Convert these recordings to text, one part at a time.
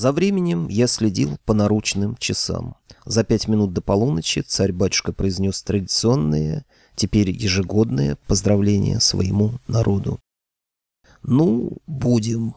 За временем я следил по наручным часам. За пять минут до полуночи царь-батюшка произнес традиционное, теперь ежегодное поздравление своему народу. «Ну, будем».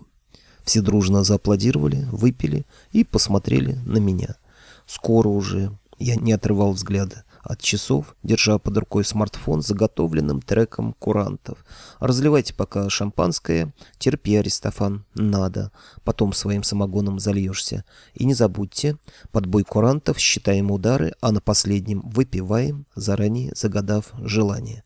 Все дружно зааплодировали, выпили и посмотрели на меня. Скоро уже. Я не отрывал взгляда от часов, держа под рукой смартфон с заготовленным треком курантов. Разливайте пока шампанское, терпи, Аристофан, надо, потом своим самогоном зальешься. И не забудьте, под бой курантов считаем удары, а на последнем выпиваем, заранее загадав желание.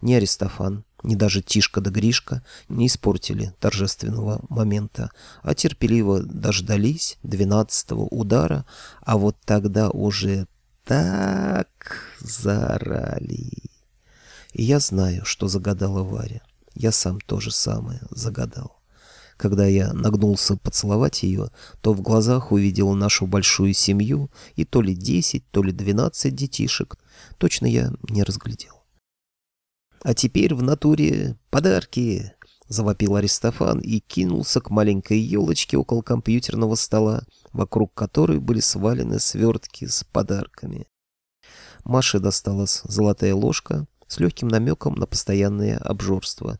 Ни Аристофан, ни даже Тишка да Гришка не испортили торжественного момента, а терпеливо дождались двенадцатого удара, а вот тогда уже так заорали. И я знаю, что загадала Варя. Я сам то же самое загадал. Когда я нагнулся поцеловать ее, то в глазах увидел нашу большую семью и то ли десять, то ли двенадцать детишек. Точно я не разглядел. «А теперь в натуре подарки!» — завопил Аристофан и кинулся к маленькой елочке около компьютерного стола, вокруг которой были свалены свертки с подарками. Маше досталась золотая ложка с легким намеком на постоянное обжорство.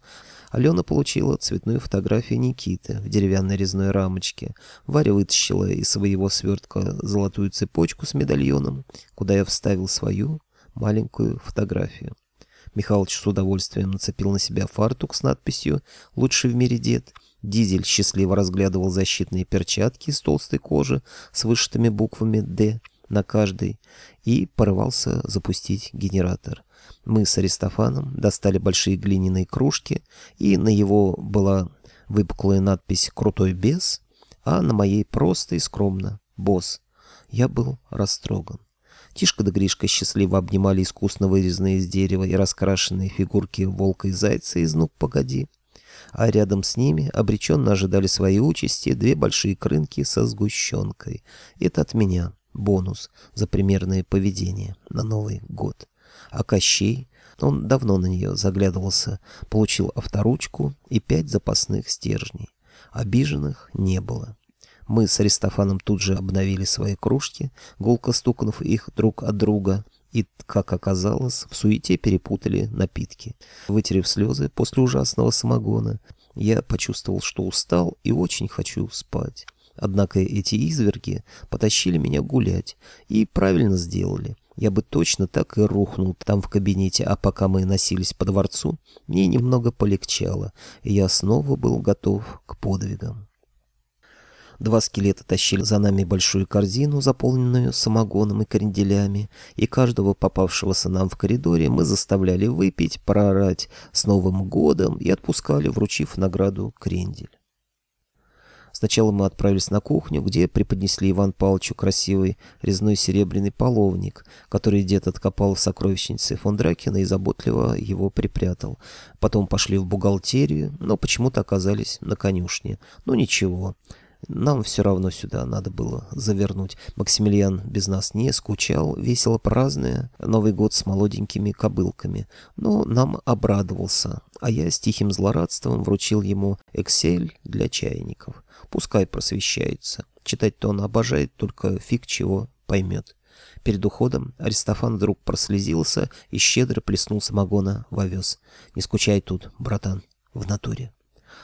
Алена получила цветную фотографию Никиты в деревянной резной рамочке. Варя вытащила из своего свертка золотую цепочку с медальоном, куда я вставил свою маленькую фотографию. Михалыч с удовольствием нацепил на себя фартук с надписью «Лучший в мире дед», Дизель счастливо разглядывал защитные перчатки из толстой кожи с вышитыми буквами «Д» на каждой и порывался запустить генератор. Мы с Аристофаном достали большие глиняные кружки, и на его была выпуклая надпись «Крутой бес», а на моей просто и скромно «Босс». Я был растроган. Тишка да Гришка счастливо обнимали искусно вырезанные из дерева и раскрашенные фигурки волка и зайца из «Ну, погоди» а рядом с ними обреченно ожидали своей участи две большие крынки со сгущенкой. Это от меня бонус за примерное поведение на Новый год. А Кощей, он давно на нее заглядывался, получил авторучку и пять запасных стержней. Обиженных не было. Мы с Аристофаном тут же обновили свои кружки, гулко стукнув их друг от друга — и, как оказалось, в суете перепутали напитки. Вытерев слезы после ужасного самогона, я почувствовал, что устал и очень хочу спать. Однако эти изверги потащили меня гулять и правильно сделали. Я бы точно так и рухнул там в кабинете, а пока мы носились по дворцу, мне немного полегчало, и я снова был готов к подвигам. Два скелета тащили за нами большую корзину, заполненную самогоном и кренделями, и каждого попавшегося нам в коридоре мы заставляли выпить, проорать «С Новым годом!» и отпускали, вручив награду крендель. Сначала мы отправились на кухню, где преподнесли Иван Павловичу красивый резной серебряный половник, который дед откопал в сокровищнице фон Дракена и заботливо его припрятал. Потом пошли в бухгалтерию, но почему-то оказались на конюшне. Ну ничего, нам все равно сюда надо было завернуть. Максимилиан без нас не скучал, весело празднуя Новый год с молоденькими кобылками. Но нам обрадовался, а я с тихим злорадством вручил ему Excel для чайников. Пускай просвещается. Читать-то он обожает, только фиг чего поймет. Перед уходом Аристофан вдруг прослезился и щедро плеснул самогона в овес. «Не скучай тут, братан, в натуре».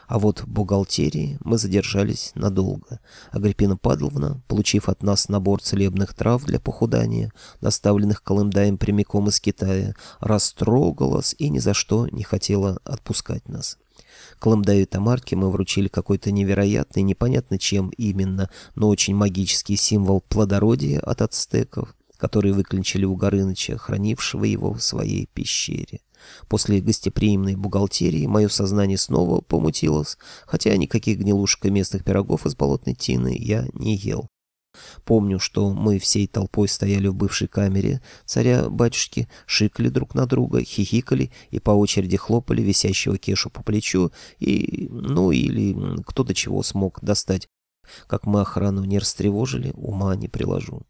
А вот в бухгалтерии мы задержались надолго. Агриппина Падловна, получив от нас набор целебных трав для похудания, доставленных Колымдаем прямиком из Китая, растрогалась и ни за что не хотела отпускать нас. Колымдаю и Тамарке мы вручили какой-то невероятный, непонятно чем именно, но очень магический символ плодородия от ацтеков, который выклинчили у Горыныча, хранившего его в своей пещере. После гостеприимной бухгалтерии мое сознание снова помутилось, хотя никаких гнилушек и местных пирогов из болотной тины я не ел. Помню, что мы всей толпой стояли в бывшей камере царя-батюшки, шикали друг на друга, хихикали и по очереди хлопали висящего кешу по плечу и, ну, или кто до чего смог достать. Как мы охрану не растревожили, ума не приложу.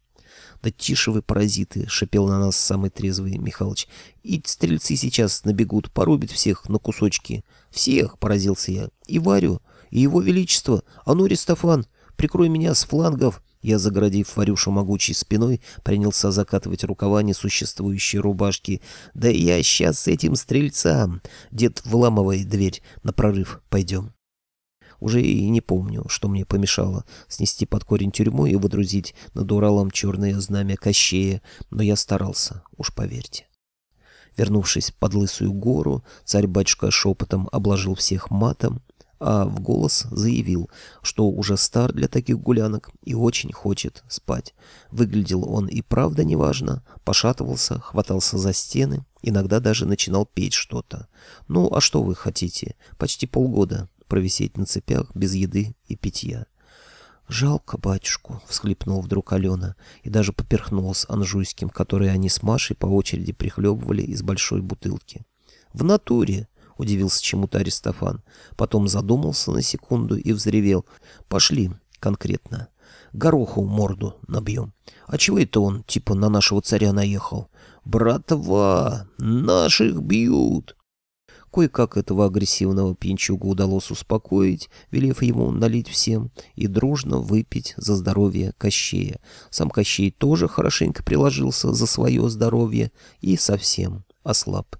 «Да тише вы, паразиты!» — шипел на нас самый трезвый Михалыч. «И стрельцы сейчас набегут, порубят всех на кусочки». «Всех!» — поразился я. «И Варю, и его величество. А ну, Ристофан, Прикрой меня с флангов!» Я, заградив Варюшу могучей спиной, принялся закатывать рукава несуществующей рубашки. «Да я сейчас с этим стрельцам!» Дед, вламывай дверь, на прорыв пойдем. Уже и не помню, что мне помешало снести под корень тюрьму и водрузить над Уралом черное знамя Кощея, но я старался, уж поверьте. Вернувшись под Лысую гору, царь-батюшка шепотом обложил всех матом, а в голос заявил, что уже стар для таких гулянок и очень хочет спать. Выглядел он и правда неважно, пошатывался, хватался за стены, иногда даже начинал петь что-то. Ну, а что вы хотите? Почти полгода провисеть на цепях без еды и питья. «Жалко батюшку», — всхлипнул вдруг Алена и даже поперхнулась анжуйским, который они с Машей по очереди прихлебывали из большой бутылки. «В натуре», — удивился чему-то Аристофан. Потом задумался на секунду и взревел. «Пошли, конкретно. Гороху морду набьем. А чего это он, типа, на нашего царя наехал? Братва, наших бьют!» Кое-как этого агрессивного пьянчуга удалось успокоить, велев ему налить всем и дружно выпить за здоровье Кощея. Сам Кощей тоже хорошенько приложился за свое здоровье и совсем ослаб.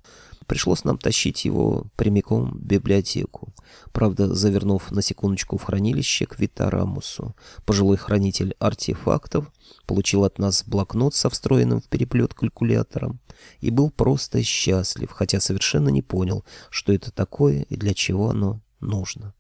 Пришлось нам тащить его прямиком в библиотеку. Правда, завернув на секундочку в хранилище к Витарамусу, пожилой хранитель артефактов получил от нас блокнот со встроенным в переплет калькулятором и был просто счастлив, хотя совершенно не понял, что это такое и для чего оно нужно.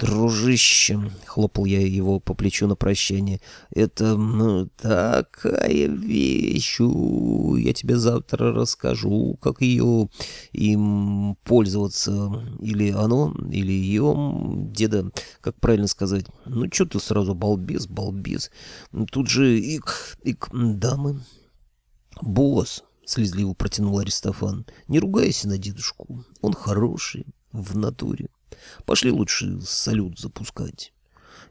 «Дружище!» — хлопал я его по плечу на прощание. «Это ну, такая вещь! Я тебе завтра расскажу, как ее им пользоваться. Или оно, или ее, деда, как правильно сказать. Ну, что ты сразу балбес, балбес? Тут же ик, ик, дамы. Босс!» — слезливо протянул Аристофан. «Не ругайся на дедушку. Он хороший, в натуре». Пошли лучше салют запускать.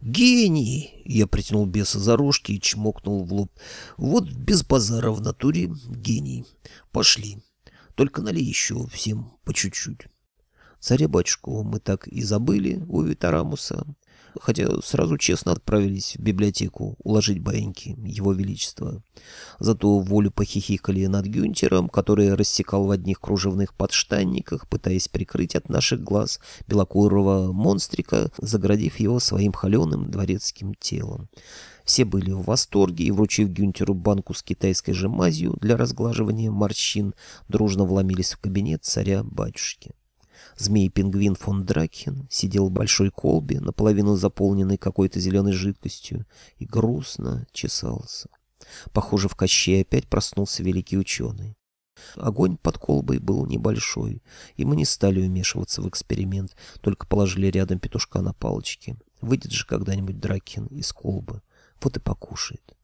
«Гений!» — я притянул беса за рожки и чмокнул в лоб. «Вот без базара в натуре гений. Пошли. Только налей еще всем по чуть-чуть». Царя-батюшку мы так и забыли у Витарамуса, хотя сразу честно отправились в библиотеку уложить баиньки Его Величества. Зато волю похихикали над Гюнтером, который рассекал в одних кружевных подштанниках, пытаясь прикрыть от наших глаз белокурого монстрика, заградив его своим холеным дворецким телом. Все были в восторге и, вручив Гюнтеру банку с китайской же мазью для разглаживания морщин, дружно вломились в кабинет царя-батюшки. Змей-пингвин фон Дракхен сидел в большой колбе, наполовину заполненной какой-то зеленой жидкостью, и грустно чесался. Похоже, в Кощей опять проснулся великий ученый. Огонь под колбой был небольшой, и мы не стали вмешиваться в эксперимент, только положили рядом петушка на палочке. Выйдет же когда-нибудь Дракин из колбы, вот и покушает.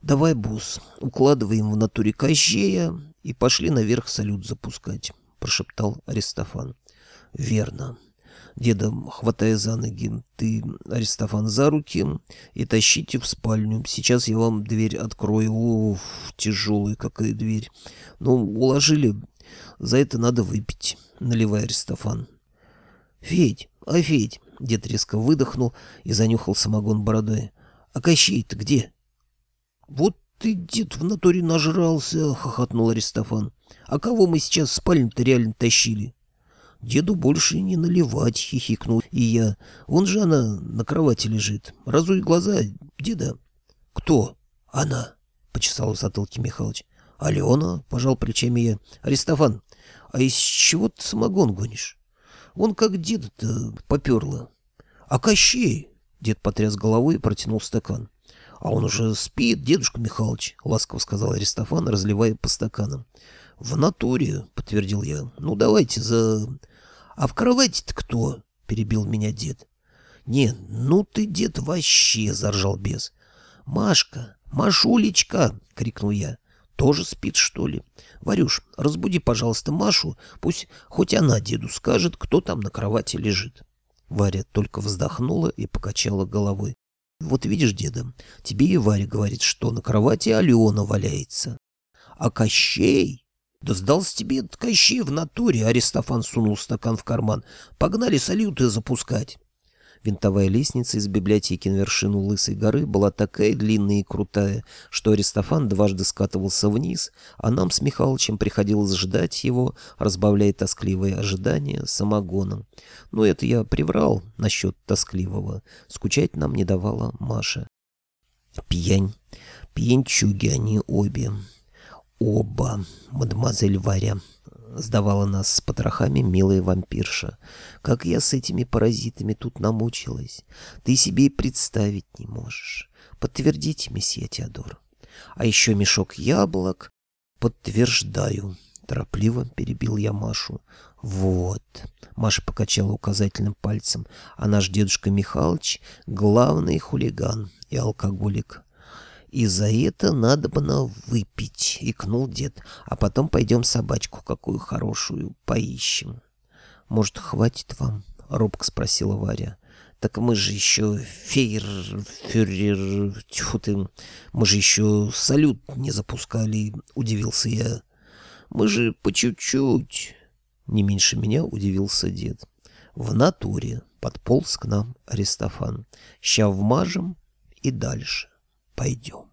«Давай, босс, укладываем в натуре Кощея и пошли наверх салют запускать», — прошептал Аристофан. Верно. Деда, хватая за ноги, ты, Аристофан, за руки и тащите в спальню. Сейчас я вам дверь открою. Уф, тяжелая какая дверь. Ну, уложили. За это надо выпить, наливай, Аристофан. Федь, а Федь, дед резко выдохнул и занюхал самогон бородой. А Кощей-то где? Вот ты, дед, в натуре нажрался, хохотнул Аристофан. А кого мы сейчас в спальню-то реально тащили? Деду больше не наливать, хихикнул и я. Вон же она на кровати лежит. Разуй глаза, деда. Кто? Она, почесал в Михалыч. Алена, пожал плечами я. Аристофан, а из чего ты самогон гонишь? Он как деда-то поперло. А Кощей? Дед потряс головой и протянул стакан. «А он уже спит, дедушка Михалыч», — ласково сказал Аристофан, разливая по стаканам. «В натуре», — подтвердил я. «Ну, давайте за «А в кровати-то кто?» — перебил меня дед. «Не, ну ты, дед, вообще!» — заржал бес. «Машка! Машулечка!» — крикнул я. «Тоже спит, что ли? Варюш, разбуди, пожалуйста, Машу, пусть хоть она деду скажет, кто там на кровати лежит». Варя только вздохнула и покачала головой. «Вот видишь, деда, тебе и Варя говорит, что на кровати Алена валяется. А Кощей да сдался тебе этот Кощей в натуре, Аристофан сунул стакан в карман. Погнали салюты запускать. Винтовая лестница из библиотеки на вершину Лысой горы была такая длинная и крутая, что Аристофан дважды скатывался вниз, а нам с Михалычем приходилось ждать его, разбавляя тоскливое ожидание самогоном. Но это я приврал насчет тоскливого. Скучать нам не давала Маша. Пьянь. Пьянчуги они обе. Оба, мадемуазель Варя сдавала нас с потрохами милая вампирша. Как я с этими паразитами тут намучилась. Ты себе и представить не можешь. Подтвердите, месье Теодор. А еще мешок яблок. Подтверждаю. Торопливо перебил я Машу. Вот. Маша покачала указательным пальцем. А наш дедушка Михалыч — главный хулиган и алкоголик. И за это надо бы на выпить, — икнул дед. А потом пойдем собачку какую хорошую поищем. Может, хватит вам? — робко спросила Варя. Так мы же еще фейер, фюрер, тьфу ты, мы же еще салют не запускали, — удивился я. Мы же по чуть-чуть. Не меньше меня удивился дед. В натуре подполз к нам Аристофан. Ща вмажем и дальше пойдем.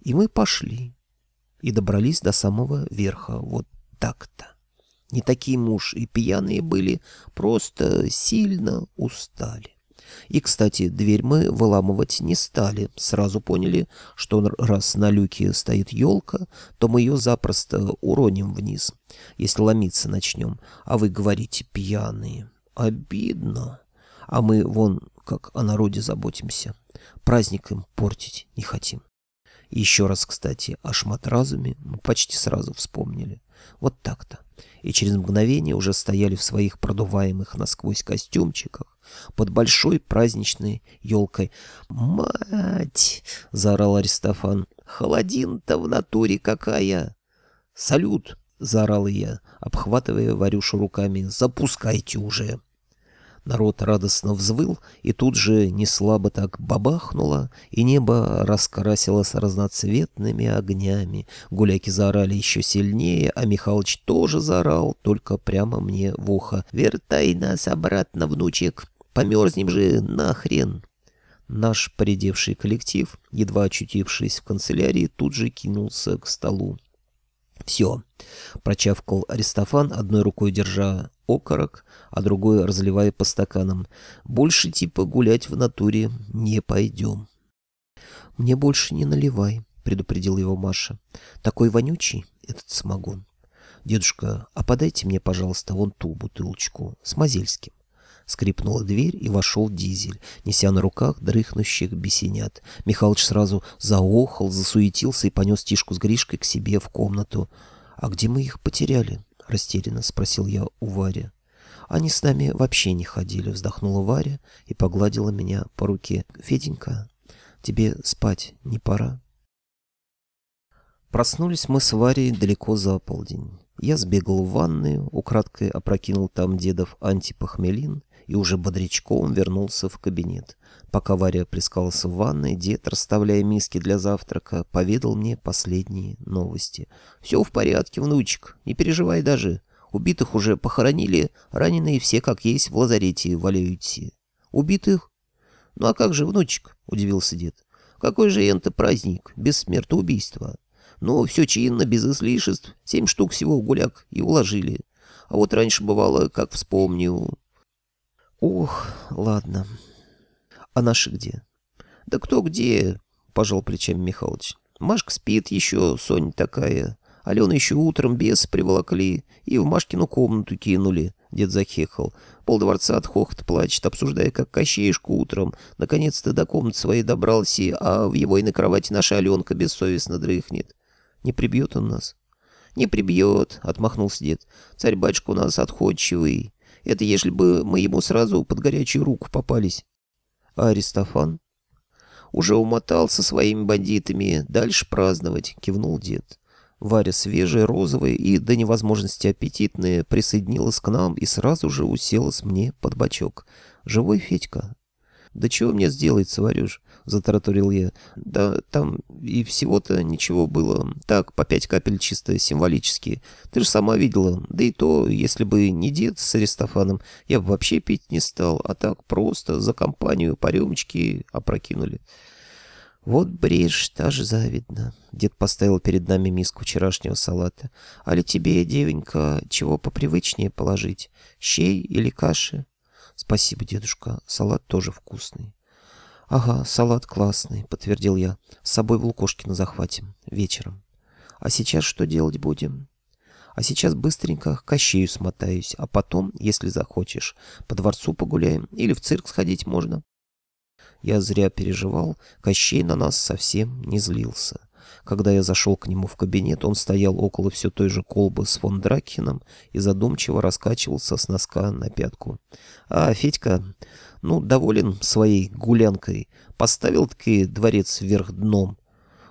И мы пошли. И добрались до самого верха. Вот так-то. Не такие муж и пьяные были, просто сильно устали. И, кстати, дверь мы выламывать не стали. Сразу поняли, что раз на люке стоит елка, то мы ее запросто уроним вниз, если ломиться начнем. А вы говорите пьяные. Обидно. А мы вон как о народе заботимся. Праздник им портить не хотим. И еще раз, кстати, о шматразуме мы почти сразу вспомнили. Вот так-то. И через мгновение уже стояли в своих продуваемых насквозь костюмчиках под большой праздничной елкой. «Мать!» — заорал Аристофан. «Холодин-то в натуре какая!» «Салют!» — заорал я, обхватывая Варюшу руками. «Запускайте уже!» Народ радостно взвыл, и тут же неслабо так бабахнуло, и небо раскрасилось разноцветными огнями. Гуляки заорали еще сильнее, а Михалыч тоже заорал, только прямо мне в ухо. «Вертай нас обратно, внучек! Померзнем же нахрен!» Наш поредевший коллектив, едва очутившись в канцелярии, тут же кинулся к столу. «Все», — прочавкал Аристофан, одной рукой держа окорок, а другой разливая по стаканам. «Больше типа гулять в натуре не пойдем». «Мне больше не наливай», — предупредил его Маша. «Такой вонючий этот самогон. Дедушка, а подайте мне, пожалуйста, вон ту бутылочку с Мазельским». Скрипнула дверь, и вошел дизель, неся на руках дрыхнущих бесенят. Михалыч сразу заохал, засуетился и понес Тишку с Гришкой к себе в комнату. «А где мы их потеряли?» — растерянно спросил я у Вари. «Они с нами вообще не ходили», — вздохнула Варя и погладила меня по руке. «Феденька, тебе спать не пора?» Проснулись мы с Варей далеко за полдень. Я сбегал в ванную, украдкой опрокинул там дедов антипохмелин и уже бодрячком вернулся в кабинет. Пока Варя плескалась в ванной, дед, расставляя миски для завтрака, поведал мне последние новости. «Все в порядке, внучек, не переживай даже. Убитых уже похоронили, раненые все как есть в лазарете валяются». «Убитых? Ну а как же, внучек?» — удивился дед. «Какой же это праздник, без смертоубийства?» «Ну, все чинно, без излишеств. Семь штук всего гуляк и уложили. А вот раньше бывало, как вспомню, Ох, ладно. А наши где? Да кто где? Пожал плечами Михалыч. Машка спит еще, Соня такая. Алена еще утром бес приволокли и в Машкину комнату кинули. Дед захехал. Пол дворца от хохота плачет, обсуждая, как Кощеюшку утром. Наконец-то до комнаты своей добрался, а в его и на кровати наша Аленка бессовестно дрыхнет. Не прибьет он нас? Не прибьет, отмахнулся дед. Царь-батюшка у нас отходчивый. Это если бы мы ему сразу под горячую руку попались. А Аристофан? Уже умотал со своими бандитами. Дальше праздновать, кивнул дед. Варя свежая, розовая и до невозможности аппетитная присоединилась к нам и сразу же уселась мне под бочок. Живой Федька? «Да чего мне сделается, Варюш?» — затараторил я. «Да там и всего-то ничего было. Так, по пять капель чисто символически. Ты же сама видела. Да и то, если бы не дед с Аристофаном, я бы вообще пить не стал. А так просто за компанию по рюмочке опрокинули». «Вот брешь, та же завидно». Дед поставил перед нами миску вчерашнего салата. «Али тебе, девенька, чего попривычнее положить? Щей или каши?» «Спасибо, дедушка. Салат тоже вкусный». «Ага, салат классный», — подтвердил я. «С собой в Лукошкина захватим. Вечером». «А сейчас что делать будем?» «А сейчас быстренько к Кощею смотаюсь, а потом, если захочешь, по дворцу погуляем или в цирк сходить можно». Я зря переживал, Кощей на нас совсем не злился. Когда я зашел к нему в кабинет, он стоял около все той же колбы с фон Дракхеном и задумчиво раскачивался с носка на пятку. А Федька, ну, доволен своей гулянкой, поставил-таки дворец вверх дном.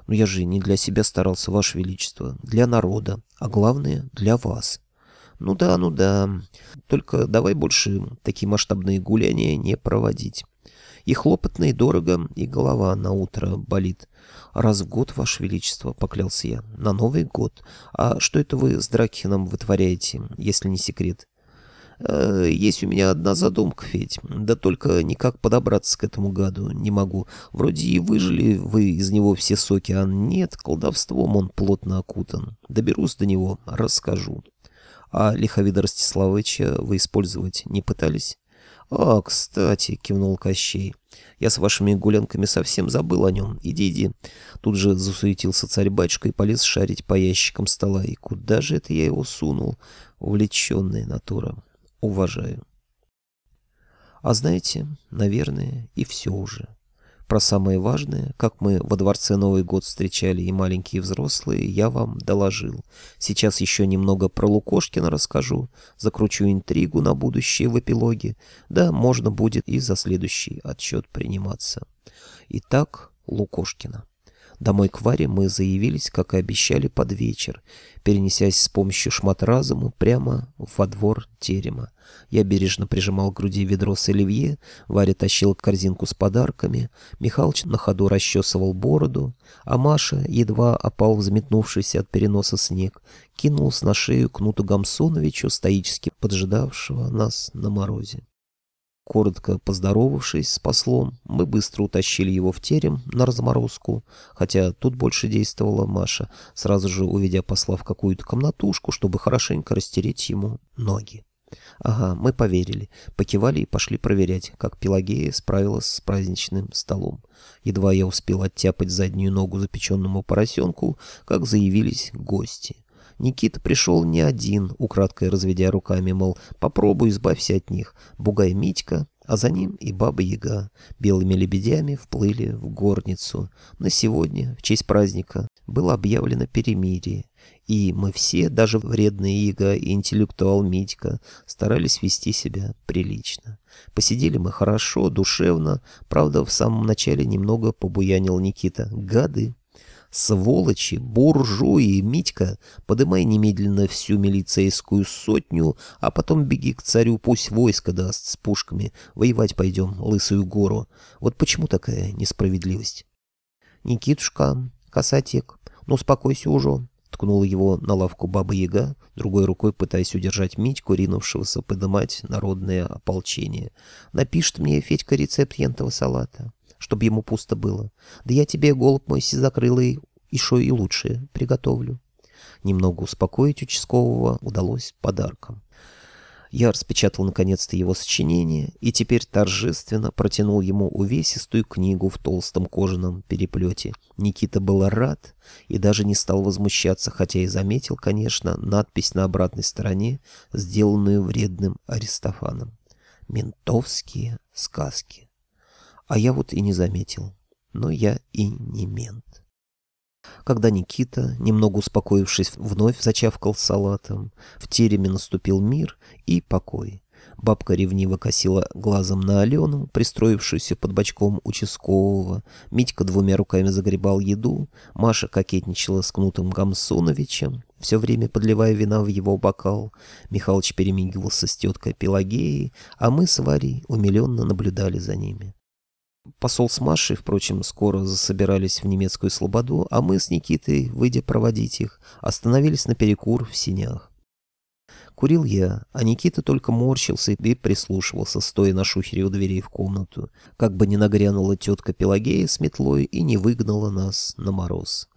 Но я же не для себя старался, Ваше Величество, для народа, а главное, для вас. Ну да, ну да, только давай больше такие масштабные гуляния не проводить. И хлопотно, и дорого, и голова на утро болит. Раз в год, Ваше Величество, поклялся я, на Новый год. А что это вы с Дракхином вытворяете, если не секрет? Э, есть у меня одна задумка, Федь. Да только никак подобраться к этому гаду не могу. Вроде и выжили вы из него все соки, а нет, колдовством он плотно окутан. Доберусь до него, расскажу. А лиховида Ростиславовича вы использовать не пытались? «А, кстати», — кивнул Кощей, — «я с вашими гулянками совсем забыл о нем. Иди, иди». Тут же засуетился царь-батюшка и полез шарить по ящикам стола. И куда же это я его сунул? Увлеченная натура. Уважаю. А знаете, наверное, и все уже. Про самое важное, как мы во дворце Новый год встречали и маленькие и взрослые, я вам доложил. Сейчас еще немного про Лукошкина расскажу, закручу интригу на будущее в эпилоге. Да, можно будет и за следующий отчет приниматься. Итак, Лукошкина. Домой к Варе мы заявились, как и обещали, под вечер, перенесясь с помощью шмат разума прямо во двор терема. Я бережно прижимал к груди ведро с оливье, Варя тащила корзинку с подарками, Михалыч на ходу расчесывал бороду, а Маша, едва опал взметнувшийся от переноса снег, кинулась на шею кнуту Гамсоновичу, стоически поджидавшего нас на морозе. Коротко поздоровавшись с послом, мы быстро утащили его в терем на разморозку, хотя тут больше действовала Маша, сразу же уведя посла в какую-то комнатушку, чтобы хорошенько растереть ему ноги. Ага, мы поверили, покивали и пошли проверять, как Пелагея справилась с праздничным столом. Едва я успел оттяпать заднюю ногу запеченному поросенку, как заявились гости. Никита пришел не один, украдкой разведя руками, мол, попробуй избавься от них. Бугай Митька, а за ним и Баба-Яга белыми лебедями вплыли в горницу. На сегодня, в честь праздника, было объявлено перемирие, и мы все, даже вредная Ига и интеллектуал Митька, старались вести себя прилично. Посидели мы хорошо, душевно, правда, в самом начале немного побуянил Никита. Гады! Сволочи, буржуи, Митька, подымай немедленно всю милицейскую сотню, а потом беги к царю, пусть войско даст с пушками. Воевать пойдем, лысую гору. Вот почему такая несправедливость? Никитушка, касатик, ну успокойся уже. Ткнула его на лавку Баба-Яга, другой рукой пытаясь удержать Митьку, ринувшегося подымать народное ополчение. «Напишет мне Федька рецепт ентого салата» чтобы ему пусто было. Да я тебе, голубь мой сизокрылый, еще и лучшее приготовлю. Немного успокоить участкового удалось подарком. Я распечатал наконец-то его сочинение и теперь торжественно протянул ему увесистую книгу в толстом кожаном переплете. Никита был рад и даже не стал возмущаться, хотя и заметил, конечно, надпись на обратной стороне, сделанную вредным Аристофаном. «Ментовские сказки». А я вот и не заметил. Но я и не мент. Когда Никита, немного успокоившись, вновь зачавкал салатом, в тереме наступил мир и покой. Бабка ревниво косила глазом на Алену, пристроившуюся под бочком участкового. Митька двумя руками загребал еду. Маша кокетничала с кнутым Гамсуновичем, все время подливая вина в его бокал. Михалыч перемигивался с теткой Пелагеей, а мы с Варей умиленно наблюдали за ними. Посол с Машей, впрочем, скоро засобирались в немецкую слободу, а мы с Никитой, выйдя проводить их, остановились на перекур в синях. Курил я, а Никита только морщился и прислушивался, стоя на шухере у дверей в комнату, как бы не нагрянула тетка Пелагея с метлой и не выгнала нас на мороз.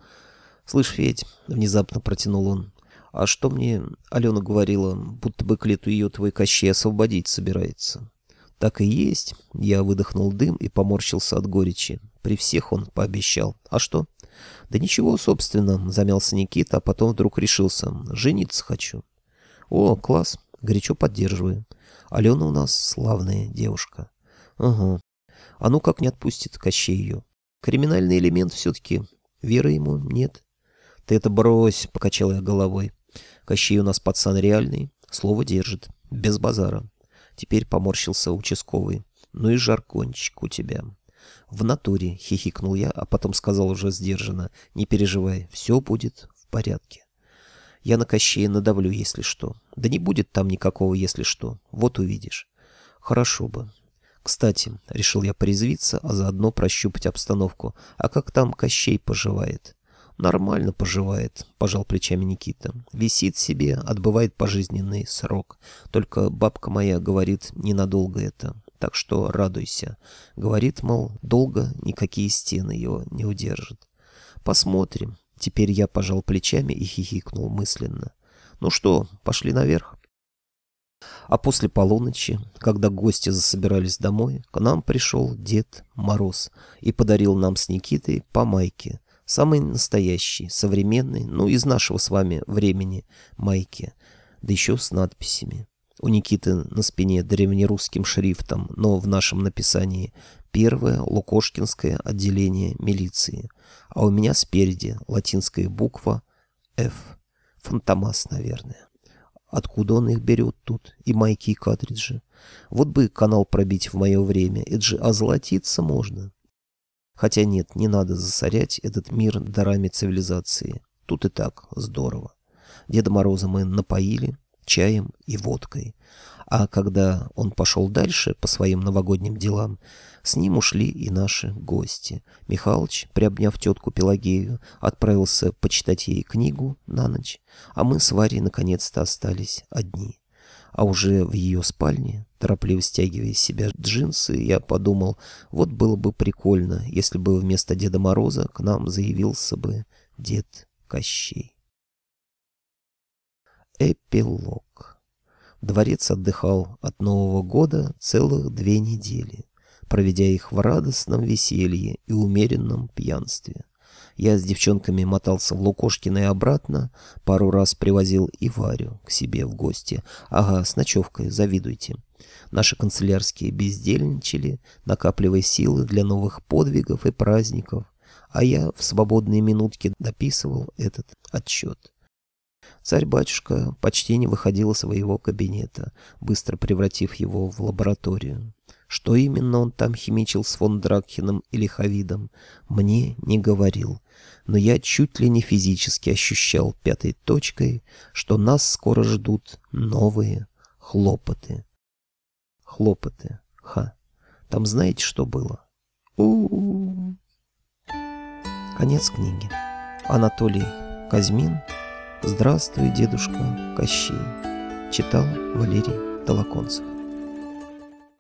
«Слышь, Федь», — внезапно протянул он, — «а что мне Алена говорила, будто бы к лету ее твой Кощей освободить собирается?» «Так и есть». Я выдохнул дым и поморщился от горечи. При всех он пообещал. «А что?» «Да ничего, собственно», — замялся Никита, а потом вдруг решился. «Жениться хочу». «О, класс. Горячо поддерживаю. Алена у нас славная девушка». «Ага. А ну как не отпустит Кощей ее? Криминальный элемент все-таки. Веры ему нет». «Ты это брось», — покачал я головой. «Кощей у нас пацан реальный. Слово держит. Без базара». Теперь поморщился участковый. «Ну и жаркончик у тебя». «В натуре», — хихикнул я, а потом сказал уже сдержанно. «Не переживай, все будет в порядке». «Я на Кощея надавлю, если что». «Да не будет там никакого, если что. Вот увидишь». «Хорошо бы». «Кстати», — решил я порезвиться, а заодно прощупать обстановку. «А как там Кощей поживает?» «Нормально поживает», — пожал плечами Никита. «Висит себе, отбывает пожизненный срок. Только бабка моя говорит, ненадолго это, так что радуйся. Говорит, мол, долго никакие стены его не удержат. Посмотрим». Теперь я пожал плечами и хихикнул мысленно. «Ну что, пошли наверх?» А после полуночи, когда гости засобирались домой, к нам пришел Дед Мороз и подарил нам с Никитой по майке, Самый настоящий, современный, ну, из нашего с вами времени, майки. Да еще с надписями. У Никиты на спине древнерусским шрифтом, но в нашем написании первое Лукошкинское отделение милиции. А у меня спереди латинская буква F. Фантомас, наверное. Откуда он их берет тут? И майки, и картриджи. Вот бы канал пробить в мое время. Это же озолотиться можно. Хотя нет, не надо засорять этот мир дарами цивилизации. Тут и так здорово. Деда Мороза мы напоили чаем и водкой. А когда он пошел дальше по своим новогодним делам, с ним ушли и наши гости. Михалыч, приобняв тетку Пелагею, отправился почитать ей книгу на ночь, а мы с Варей наконец-то остались одни. А уже в ее спальне, торопливо стягивая из себя джинсы, я подумал, вот было бы прикольно, если бы вместо Деда Мороза к нам заявился бы Дед Кощей. Эпилог. Дворец отдыхал от Нового года целых две недели, проведя их в радостном веселье и умеренном пьянстве. Я с девчонками мотался в Лукошкино и обратно, пару раз привозил и Варю к себе в гости. Ага, с ночевкой, завидуйте. Наши канцелярские бездельничали, накапливая силы для новых подвигов и праздников, а я в свободные минутки дописывал этот отчет. Царь-батюшка почти не выходил из своего кабинета, быстро превратив его в лабораторию. Что именно он там химичил с фон Дракхеном или Хавидом, мне не говорил, но я чуть ли не физически ощущал пятой точкой, что нас скоро ждут новые хлопоты. Хлопоты. Ха. Там знаете, что было? у у, -у. Конец книги. Анатолий Казьмин. Здравствуй, дедушка Кощей. Читал Валерий Толоконцев.